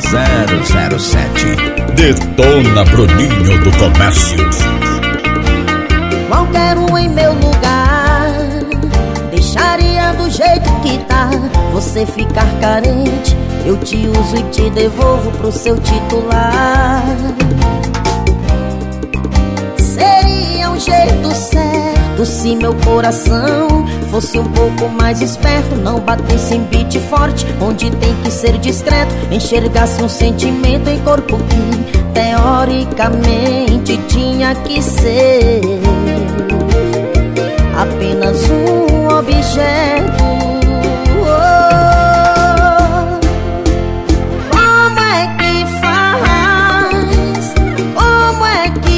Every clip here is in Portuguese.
007 Detona Bruninho do Comércio. Qualquer um em meu lugar Deixaria do jeito que tá. Você ficar carente Eu te uso e te devolvo pro seu titular. Certo Se meu coração fosse um pouco mais esperto Não batesse em beat forte Onde tem que ser discreto Enxergasse um sentimento em corpo que Teoricamente tinha que ser Apenas um objeto oh. Como é que faz? Como é que? Quando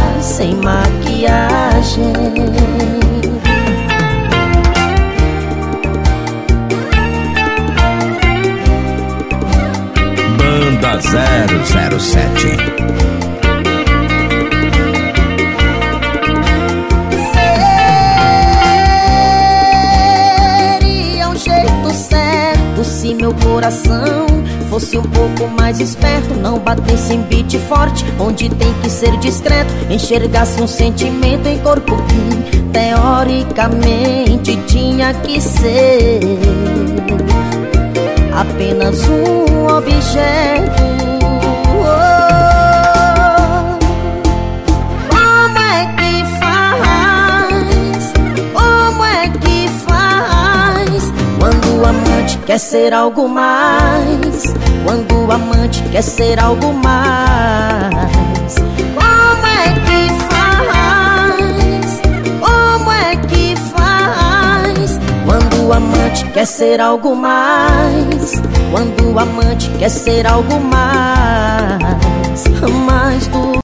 sem maquiagem Banda 007. Seria um jeito certo se meu coração fosse um pouco mais esperto. Não batesse em beat forte, onde tem que ser discreto. Enxergasse um sentimento em corpo que teoricamente tinha que ser apenas um objeto. Quer ser algo mais Quando o amante quer ser algo mais Como é que faz? Como é que faz? Quando o amante quer ser algo mais Quando o amante quer ser algo mais Mais do